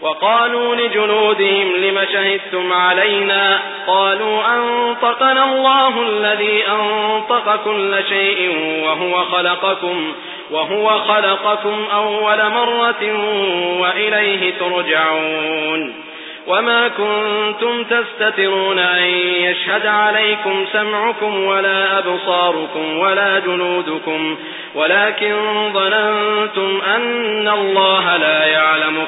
وقالوا لجنودهم لم شهدتم علينا قالوا أنطقنا الله الذي أنطق كل شيء وهو خلقكم وهو خلقكم أول مرة وإليه ترجعون وما كنتم تستترون أن يشهد عليكم سمعكم ولا أبصاركم ولا جنودكم ولكن ظننتم أن الله لا